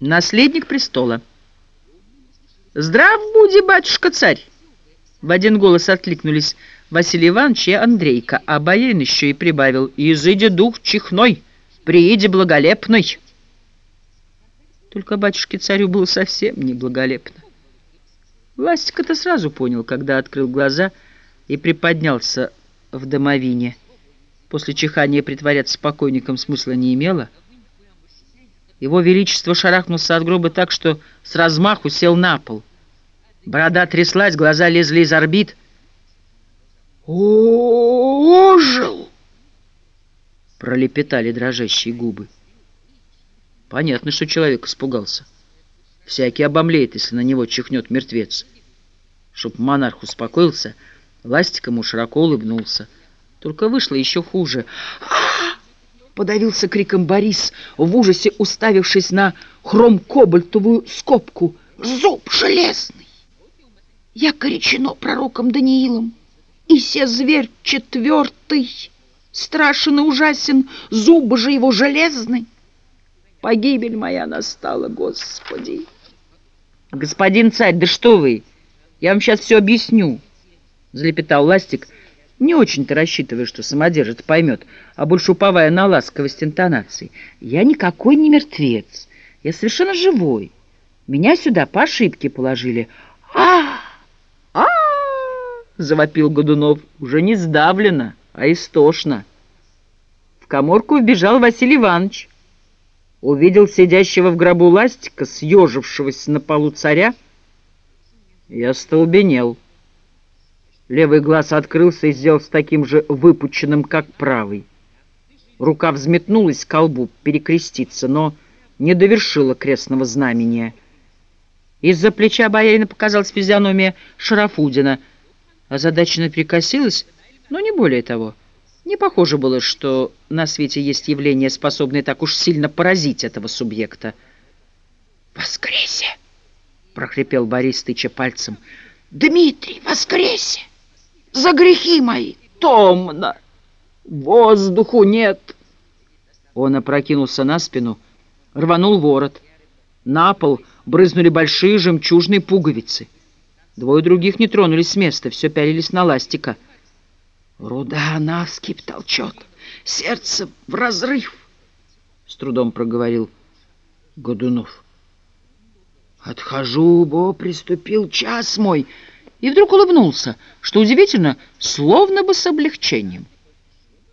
Наследник престола. «Здрав буди, батюшка-царь!» В один голос откликнулись Василий Иванович и Андрейка, а боярин еще и прибавил «Изыди дух чихной, прииди благолепный!» Только батюшке-царю было совсем не благолепно. Ластик это сразу понял, когда открыл глаза и приподнялся в домовине. После чихания притворяться покойником смысла не имело — его Величество шарахнулся от гроба так, что с размаху сел на пол. Борода тряслась, глаза лезли из орбит. «Ожил!» — пролепетали дрожащие губы. Понятно, что человек испугался. Всякий обомлеет, если на него чихнет мертвец. Чтоб монарх успокоился, Ластик ему широко улыбнулся. Только вышло еще хуже. «Ах!» Подавился криком Борис, в ужасе уставившись на хром-кобальтовую скобку. «Зуб железный! Я коричено пророком Даниилом, и се зверь четвертый, страшен и ужасен, зубы же его железный. Погибель моя настала, Господи!» «Господин царь, да что вы! Я вам сейчас все объясню!» — залепетал Ластик, — не очень-то рассчитывая, что самодержец поймет, а больше уповая на ласковость интонаций. Я никакой не мертвец. Я совершенно живой. Меня сюда по ошибке положили. а а, завопил Годунов. Уже не сдавленно, а истошно. В коморку вбежал Василий Иванович. Увидел сидящего в гробу ластика, съежившегося на полу царя. Я столбенел. Левый глаз открылся и сделался таким же выпученным, как правый. Рука взметнулась к колбу перекреститься, но не довершила крестного знамения. Из-за плеча боярина показалась физиономия Шарафудина. Озадаченно перекосилась, но не более того. Не похоже было, что на свете есть явление, способное так уж сильно поразить этого субъекта. «Воскресе!» — прохрипел Борис, тыча пальцем. «Дмитрий, воскресе!» За грехи мои. Томно, воздуху нет. Он опрокинулся на спину, рванул ворот. На пол брызнули большие жемчужные пуговицы. Двое других не тронулись с места, все пялились на ластика. «Руда навскипь толчет, сердце в разрыв», — с трудом проговорил Годунов. «Отхожу, бо приступил час мой», и вдруг улыбнулся, что удивительно, словно бы с облегчением.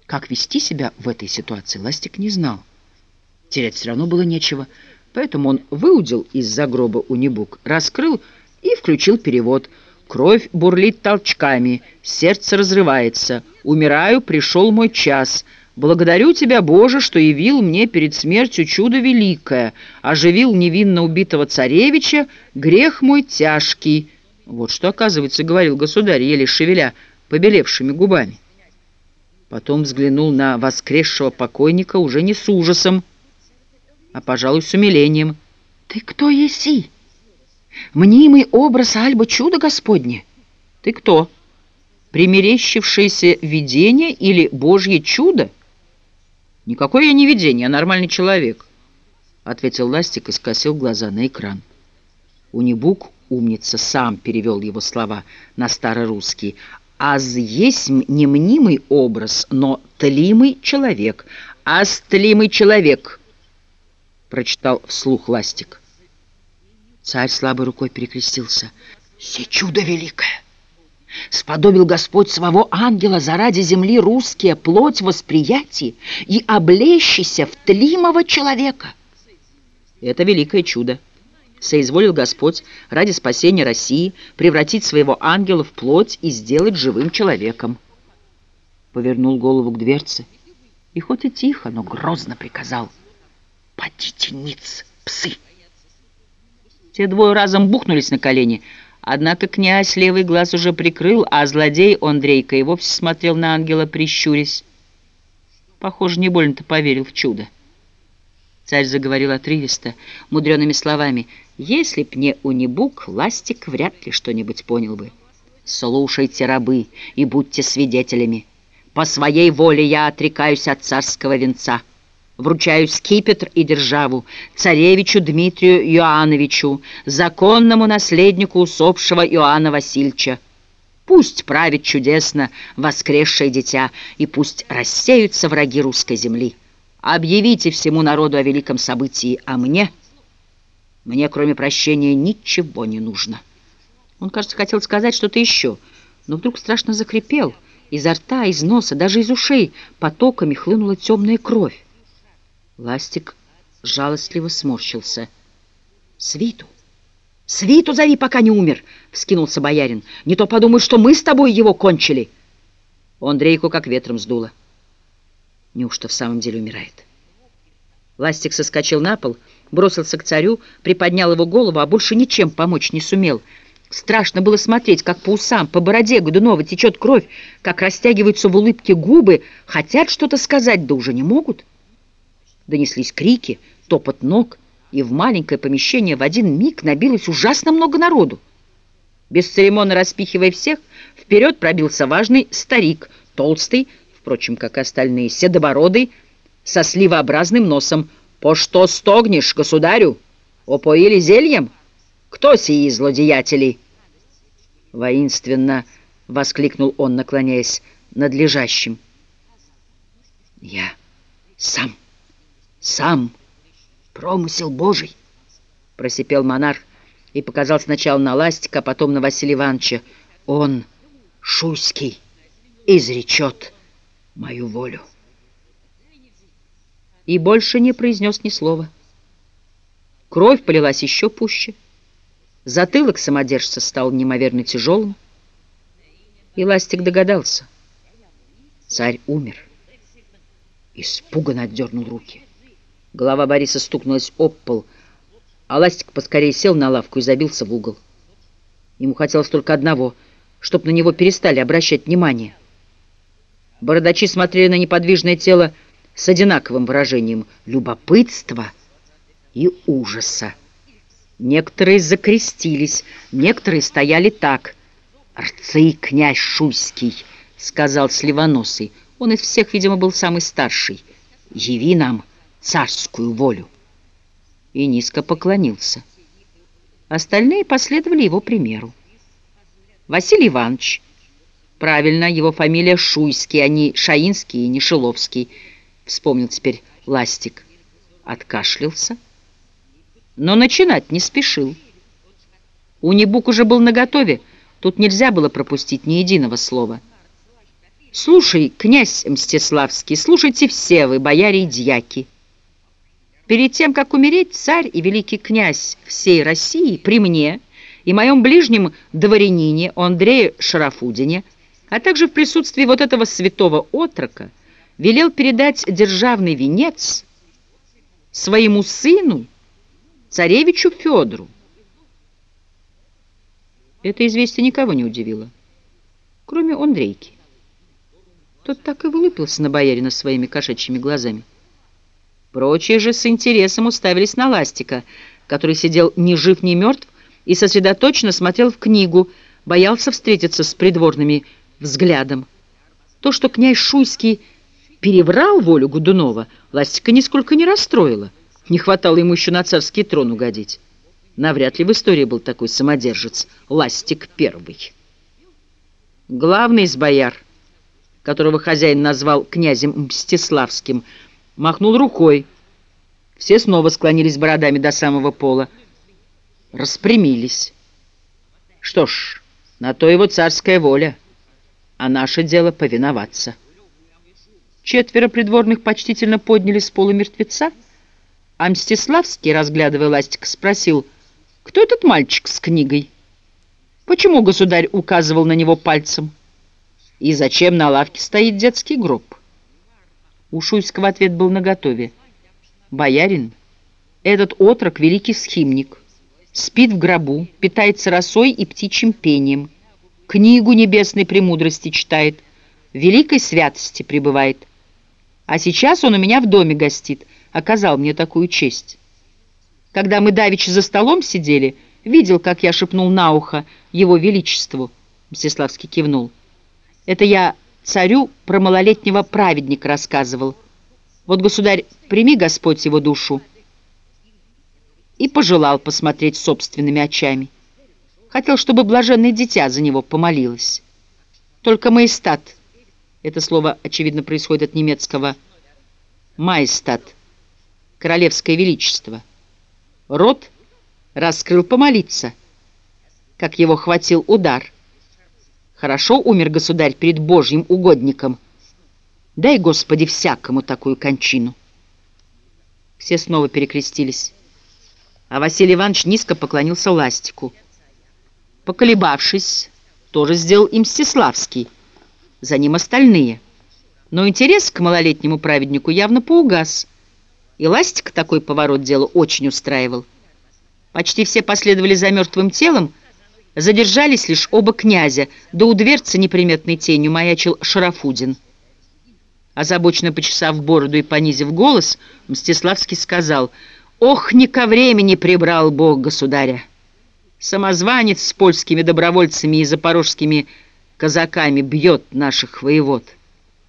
Как вести себя в этой ситуации, Ластик не знал. Терять все равно было нечего, поэтому он выудил из-за гроба унибук, раскрыл и включил перевод. «Кровь бурлит толчками, сердце разрывается. Умираю, пришел мой час». Благодарю тебя, Боже, что явил мне перед смертью чудо великое, оживил невинно убитого царевича, грех мой тяжкий, вот что, оказывается, говорил государь, еле шевеля побелевшими губами. Потом взглянул на воскресшего покойника уже не с ужасом, а, пожалуй, с умилением. «Ты кто еси? Мнимый образ Альба чудо Господне?» «Ты кто? Примерещившееся видение или Божье чудо?» «Никакое я не видение, а нормальный человек», — ответил Ластик и скосил глаза на экран. Унибук умница сам перевел его слова на старорусский. «Аз есть не мнимый образ, но тлимый человек. Аз тлимый человек!» Прочитал вслух Ластик. Царь слабой рукой перекрестился. «Се чудо великое! Сподобил Господь своего ангела заради земли русские плоть восприятий и облещися в тлимого человека!» «Это великое чудо!» Соизволил Господь ради спасения России превратить своего ангела в плоть и сделать живым человеком. Повернул голову к дверце и хоть и тихо, но грозно приказал «Подите ниц, псы!» Те двое разом бухнулись на колени, однако князь левый глаз уже прикрыл, а злодей Андрейка и вовсе смотрел на ангела, прищурясь. Похоже, не больно-то поверил в чудо. Царь заговорил отрывисто, мудреными словами. «Если б не унибук, ластик вряд ли что-нибудь понял бы. Слушайте, рабы, и будьте свидетелями. По своей воле я отрекаюсь от царского венца. Вручаю скипетр и державу царевичу Дмитрию Иоанновичу, законному наследнику усопшего Иоанна Васильевича. Пусть правит чудесно воскресшее дитя, и пусть рассеются враги русской земли. Объявите всему народу о великом событии, а мне, мне, кроме прощения, ничего не нужно. Он, кажется, хотел сказать что-то еще, но вдруг страшно закрепел. Изо рта, из носа, даже из ушей потоками хлынула темная кровь. Ластик жалостливо сморщился. «Свиту! Свиту зови, пока не умер!» — вскинулся боярин. «Не то подумай, что мы с тобой его кончили!» Андрейку как ветром сдуло. Неужто в самом деле умирает? Ластик соскочил на пол, бросился к царю, приподнял его голову, а больше ничем помочь не сумел. Страшно было смотреть, как по усам, по бороде Годунова течет кровь, как растягиваются в улыбке губы, хотят что-то сказать, да уже не могут. Донеслись крики, топот ног, и в маленькое помещение в один миг набилось ужасно много народу. Бесцеремонно распихивая всех, вперед пробился важный старик, толстый, впрочем, как и остальные, седобородый, со сливообразным носом. «По что стогнешь, государю? Опоили зельем? Кто сии злодеятели?» Воинственно воскликнул он, наклоняясь над лежащим. «Я сам». Сам промысел Божий, просипел монарх и показал сначала на Ластика, а потом на Василия Ивановича. Он, Шуйский, изречет мою волю. И больше не произнес ни слова. Кровь полилась еще пуще. Затылок самодержца стал неимоверно тяжелым. И Ластик догадался. Царь умер. Испуганно отдернул руки. Голова Бориса стукнулась об пол, а Ластик поскорее сел на лавку и забился в угол. Ему хотелось только одного, чтобы на него перестали обращать внимание. Бородачи смотрели на неподвижное тело с одинаковым выражением любопытства и ужаса. Некоторые закрестились, некоторые стояли так. «Рцый князь Шуйский», — сказал Сливоносый. Он из всех, видимо, был самый старший. «Яви нам» царскую волю. И низко поклонился. Остальные последовали его примеру. Василий Иванович, правильно, его фамилия Шуйский, а не Шаинский и не Шиловский, вспомнил теперь Ластик, откашлялся, но начинать не спешил. Унибук уже был наготове, тут нельзя было пропустить ни единого слова. «Слушай, князь Мстиславский, слушайте все вы, бояре и дьяки». Перед тем, как умереть, царь и великий князь всей России при мне и моем ближнем дворянине Андрее Шарафудине, а также в присутствии вот этого святого отрока, велел передать державный венец своему сыну, царевичу Федору. Это известие никого не удивило, кроме Андрейки. Тот так и вылупился на боярина своими кошачьими глазами. Прочие же с интересом уставились на Ластика, который сидел ни жив, ни мертв и сосредоточенно смотрел в книгу, боялся встретиться с придворными взглядом. То, что князь Шуйский переврал волю Гудунова, Ластика нисколько не расстроило. Не хватало ему еще на царский трон угодить. Навряд ли в истории был такой самодержец, Ластик Первый. Главный из бояр, которого хозяин назвал князем Мстиславским, махнул рукой. Все снова склонились бородами до самого пола, распрямились. Что ж, на то его царская воля, а наше дело повиноваться. Четверо придворных почтительно подняли с пола мертвеца, а Мстиславский, разглядывая ластик, спросил, кто этот мальчик с книгой? Почему государь указывал на него пальцем? И зачем на лавке стоит детский гроб? У Шуйского ответ был наготове. «Боярин, этот отрок — великий схимник, спит в гробу, питается росой и птичьим пением, книгу небесной премудрости читает, великой святости пребывает. А сейчас он у меня в доме гостит, оказал мне такую честь. Когда мы давеча за столом сидели, видел, как я шепнул на ухо его величеству». Мстиславский кивнул. «Это я царю про малолетнего праведника рассказывал. Вот, государь, прими Господь его душу. И пожелал посмотреть собственными очами. Хотел, чтобы блаженное дитя за него помолилось. Только маестат, это слово, очевидно, происходит от немецкого «майстат», королевское величество. Рот раскрыл помолиться, как его хватил удар. Хорошо умер государь перед Божьим угодником. Дай, Господи, всякому такую кончину. Все снова перекрестились, а Василий Иванович низко поклонился ластику. Поколебавшись, тоже сделал и Мстиславский, за ним остальные. Но интерес к малолетнему праведнику явно поугас, и Ластик такой поворот дела очень устраивал. Почти все последовали за мертвым телом, задержались лишь оба князя, да у дверцы неприметной тенью маячил Шарафудин. Озабоченно почесав бороду и понизив голос, Мстиславский сказал, «Ох, не ко времени прибрал Бог государя! Самозванец с польскими добровольцами и запорожскими казаками бьет наших воевод.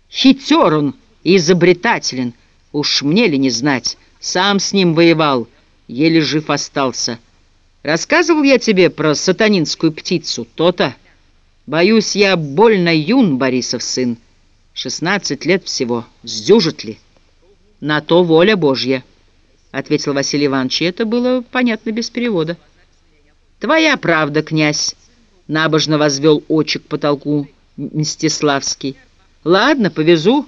Хитер он и изобретателен, уж мне ли не знать, сам с ним воевал, еле жив остался. Рассказывал я тебе про сатанинскую птицу, то-то. Боюсь, я больно юн, Борисов сын. Шестнадцать лет всего. Сдюжит ли? На то воля Божья, — ответил Василий Иванович, это было понятно без перевода. Твоя правда, князь, — набожно возвел очи к потолку Мстиславский. Ладно, повезу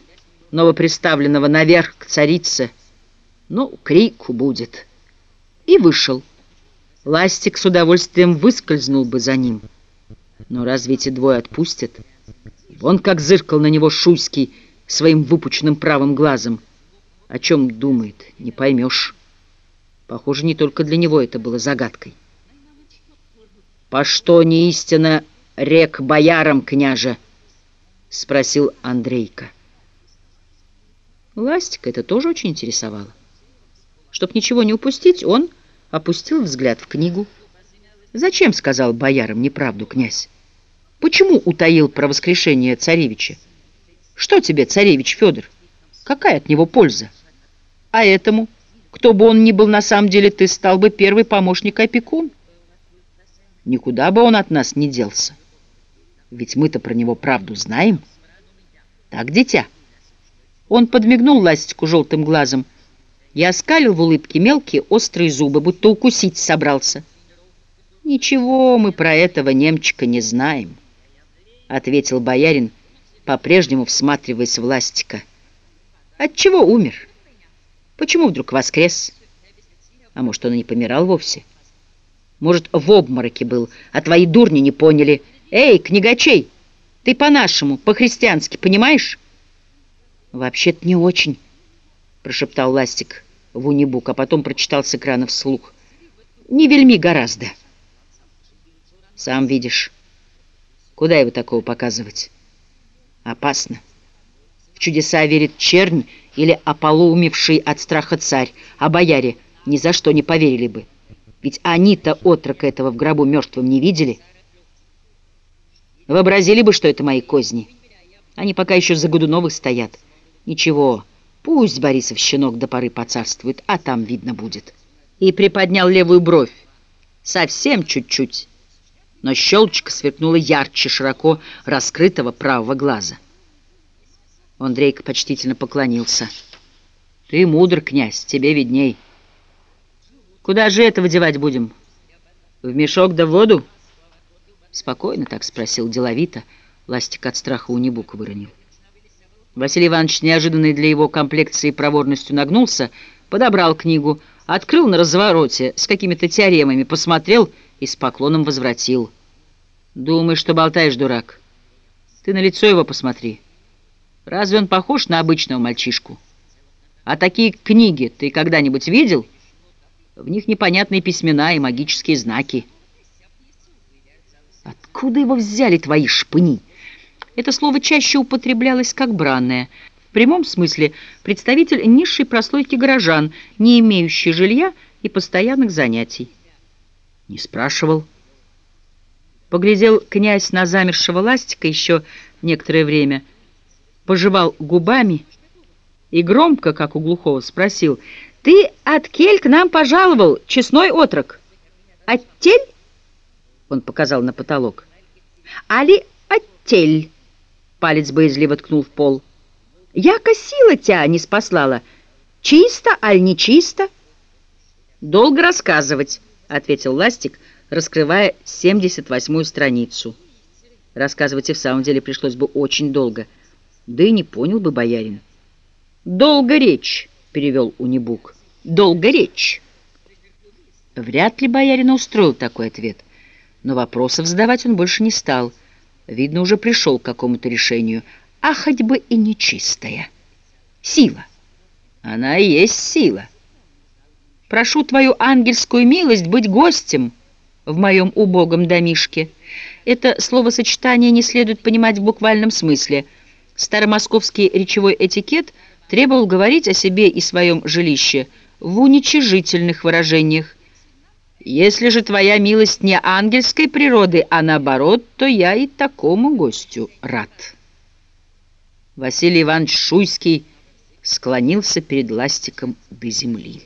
новоприставленного наверх к царице. Ну, крику будет. И вышел. Ластик с удовольствием выскользнул бы за ним. Но разве эти двое отпустят? Вон как зыркал на него Шуйский своим выпученным правым глазом. О чем думает, не поймешь. Похоже, не только для него это было загадкой. «По что не истина рек боярам, княже?» — спросил Андрейка. Ластика это тоже очень интересовало. Чтоб ничего не упустить, он опустил взгляд в книгу. «Зачем, — сказал боярам, — неправду, князь? Почему утаил про воскрешение царевича? Что тебе, царевич Федор? Какая от него польза? А этому, кто бы он ни был на самом деле, ты стал бы первый помощник-опекун. Никуда бы он от нас не делся. Ведь мы-то про него правду знаем. Так, дитя?» Он подмигнул Ластику желтым глазом, — я оскалил в улыбке мелкие острые зубы, будто укусить собрался. «Ничего мы про этого немчика не знаем», — ответил боярин, по-прежнему всматриваясь в Ластика. «Отчего умер? Почему вдруг воскрес? А может, он и не помирал вовсе? Может, в обмороке был, а твои дурни не поняли. Эй, книгачей, ты по-нашему, по-христиански, понимаешь?» «Вообще-то не очень», — прошептал Ластик в унибук, а потом прочитал с экрана вслух. «Не вельми гораздо». «Сам видишь. Куда его такого показывать?» «Опасно. В чудеса верит чернь или ополоумевший от страха царь, а бояре ни за что не поверили бы. Ведь они-то отрока этого в гробу мертвым не видели. Вообразили бы, что это мои козни. Они пока еще за Годуновых стоят. Ничего». Пусть Борисов щенок до поры поцарствует, а там видно будет. И приподнял левую бровь. Совсем чуть-чуть. Но щелочка сверкнула ярче широко раскрытого правого глаза. Андрейка почтительно поклонился. «Ты мудр, князь, тебе видней. Куда же это выдевать будем? В мешок да в воду?» Спокойно так спросил деловито. Ластик от страха у небука выронил. Василий Иванович, неожиданный для его комплекции проворностью, нагнулся, подобрал книгу, открыл на развороте с какими-то теоремами, посмотрел и с поклоном возвратил. «Думаешь, что болтаешь, дурак? Ты на лицо его посмотри. Разве он похож на обычного мальчишку? А такие книги ты когда-нибудь видел? В них непонятные письмена и магические знаки». «Откуда его взяли твои шпыни?» Это слово чаще употреблялось как бранное. В прямом смысле представитель низшей прослойки горожан, не имеющий жилья и постоянных занятий. Не спрашивал. Поглядел князь на замершего ластика еще некоторое время, пожевал губами и громко, как у глухого, спросил, «Ты от кель к нам пожаловал, честной отрок?» «Оттель?» — он показал на потолок. «Али оттель?» — палец боязливо ткнул в пол. «Яко сила тебя не спаслала. Чисто, аль не чисто?» «Долго рассказывать», — ответил Ластик, раскрывая 78-ю страницу. Рассказывать и в самом деле пришлось бы очень долго, да и не понял бы боярин. «Долго речь», — перевел Унибук. «Долго речь». Вряд ли боярина устроил такой ответ, но вопросов задавать он больше не стал. Видно, уже пришел к какому-то решению, а хоть бы и нечистая. Сила. Она и есть сила. Прошу твою ангельскую милость быть гостем в моем убогом домишке. Это словосочетание не следует понимать в буквальном смысле. Старомосковский речевой этикет требовал говорить о себе и своем жилище в уничижительных выражениях, если же твоя милость не ангельской природы, а наоборот, то я и такому гостю рад. Василий Иванович Шуйский склонился перед ластиком до земли.